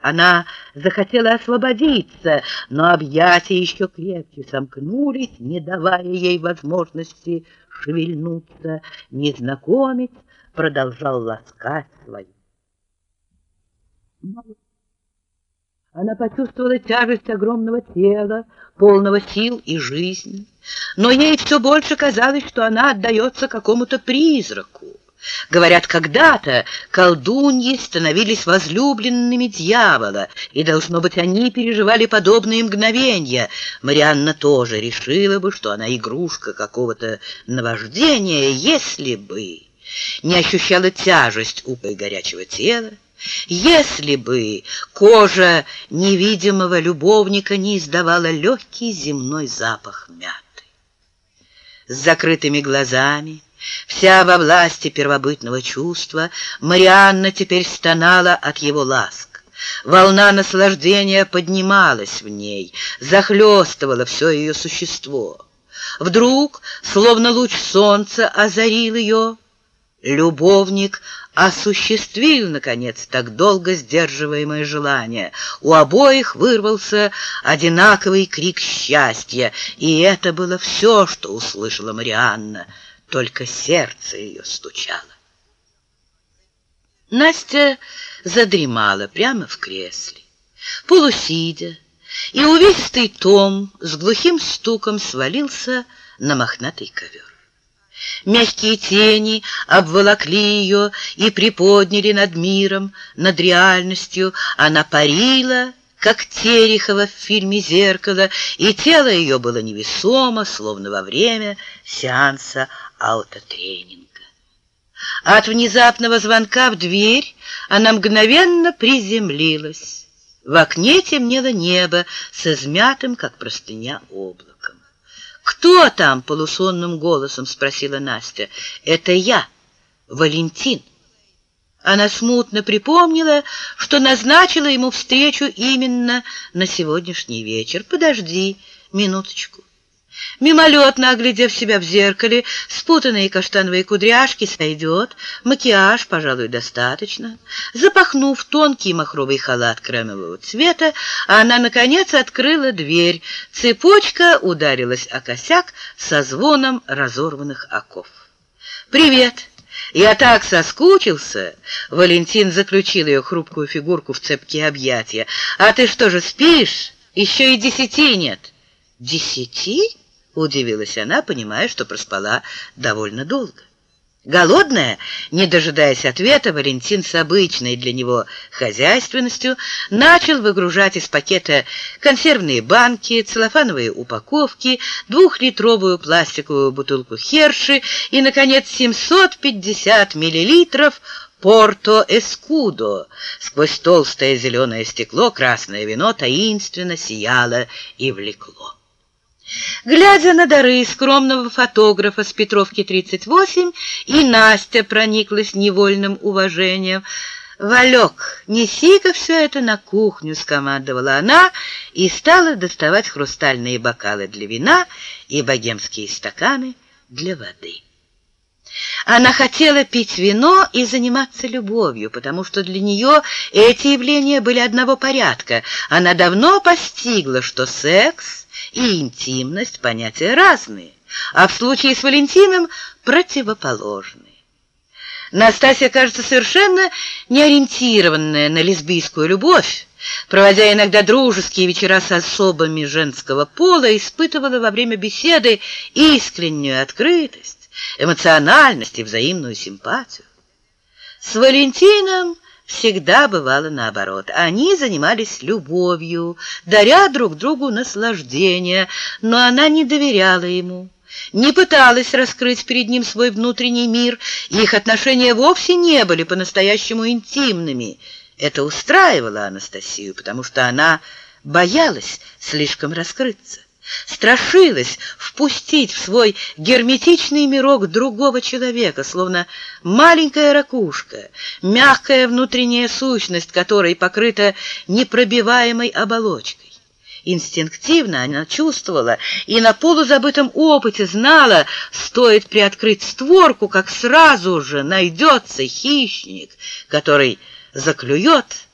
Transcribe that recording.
Она захотела освободиться, но объятия еще крепче сомкнулись, не давая ей возможности шевельнуться. Незнакомец продолжал ласкать свою. Она почувствовала тяжесть огромного тела, полного сил и жизни, но ей все больше казалось, что она отдается какому-то призраку. Говорят, когда-то колдуньи становились возлюбленными дьявола, и, должно быть, они переживали подобные мгновения. Марианна тоже решила бы, что она игрушка какого-то наваждения, если бы не ощущала тяжесть у горячего тела, если бы кожа невидимого любовника не издавала легкий земной запах мяты. С закрытыми глазами, Вся во власти первобытного чувства, Марианна теперь стонала от его ласк. Волна наслаждения поднималась в ней, захлестывала все ее существо. Вдруг, словно луч солнца, озарил ее. Любовник осуществил, наконец, так долго сдерживаемое желание. У обоих вырвался одинаковый крик счастья, и это было все, что услышала Марианна — только сердце ее стучало. Настя задремала прямо в кресле, полусидя, и увесистый том с глухим стуком свалился на мохнатый ковер. Мягкие тени обволокли ее и приподняли над миром, над реальностью. Она парила, как Терехова в фильме «Зеркало», и тело ее было невесомо, словно во время сеанса аутотренинга. От внезапного звонка в дверь она мгновенно приземлилась. В окне темнело небо с измятым, как простыня, облаком. «Кто там?» — полусонным голосом спросила Настя. «Это я, Валентин». Она смутно припомнила, что назначила ему встречу именно на сегодняшний вечер. «Подожди минуточку». Мимолетно оглядев себя в зеркале, спутанные каштановые кудряшки сойдет, макияж, пожалуй, достаточно. Запахнув тонкий махровый халат кремового цвета, она, наконец, открыла дверь. Цепочка ударилась о косяк со звоном разорванных оков. «Привет!» «Я так соскучился!» Валентин заключил ее хрупкую фигурку в цепкие объятия. «А ты что же, спишь? Еще и десяти нет!» «Десяти?» — удивилась она, понимая, что проспала довольно долго. Голодная, не дожидаясь ответа, Валентин с обычной для него хозяйственностью начал выгружать из пакета консервные банки, целлофановые упаковки, двухлитровую пластиковую бутылку Херши и, наконец, 750 миллилитров Порто Эскудо. Сквозь толстое зеленое стекло красное вино таинственно сияло и влекло. Глядя на дары скромного фотографа с Петровки 38, и Настя прониклась невольным уважением. «Валек, неси-ка все это на кухню», — скомандовала она и стала доставать хрустальные бокалы для вина и богемские стаканы для воды. Она хотела пить вино и заниматься любовью, потому что для нее эти явления были одного порядка. Она давно постигла, что секс и интимность — понятия разные, а в случае с Валентином — противоположные. Настасья, кажется, совершенно не ориентированная на лесбийскую любовь, проводя иногда дружеские вечера с особами женского пола, испытывала во время беседы искреннюю открытость, эмоциональность и взаимную симпатию. С Валентином всегда бывало наоборот. Они занимались любовью, даря друг другу наслаждение, но она не доверяла ему, не пыталась раскрыть перед ним свой внутренний мир, их отношения вовсе не были по-настоящему интимными. Это устраивало Анастасию, потому что она боялась слишком раскрыться страшилась впустить в свой герметичный мирок другого человека, словно маленькая ракушка, мягкая внутренняя сущность которой покрыта непробиваемой оболочкой. Инстинктивно она чувствовала и на полузабытом опыте знала, стоит приоткрыть створку, как сразу же найдется хищник, который заклюет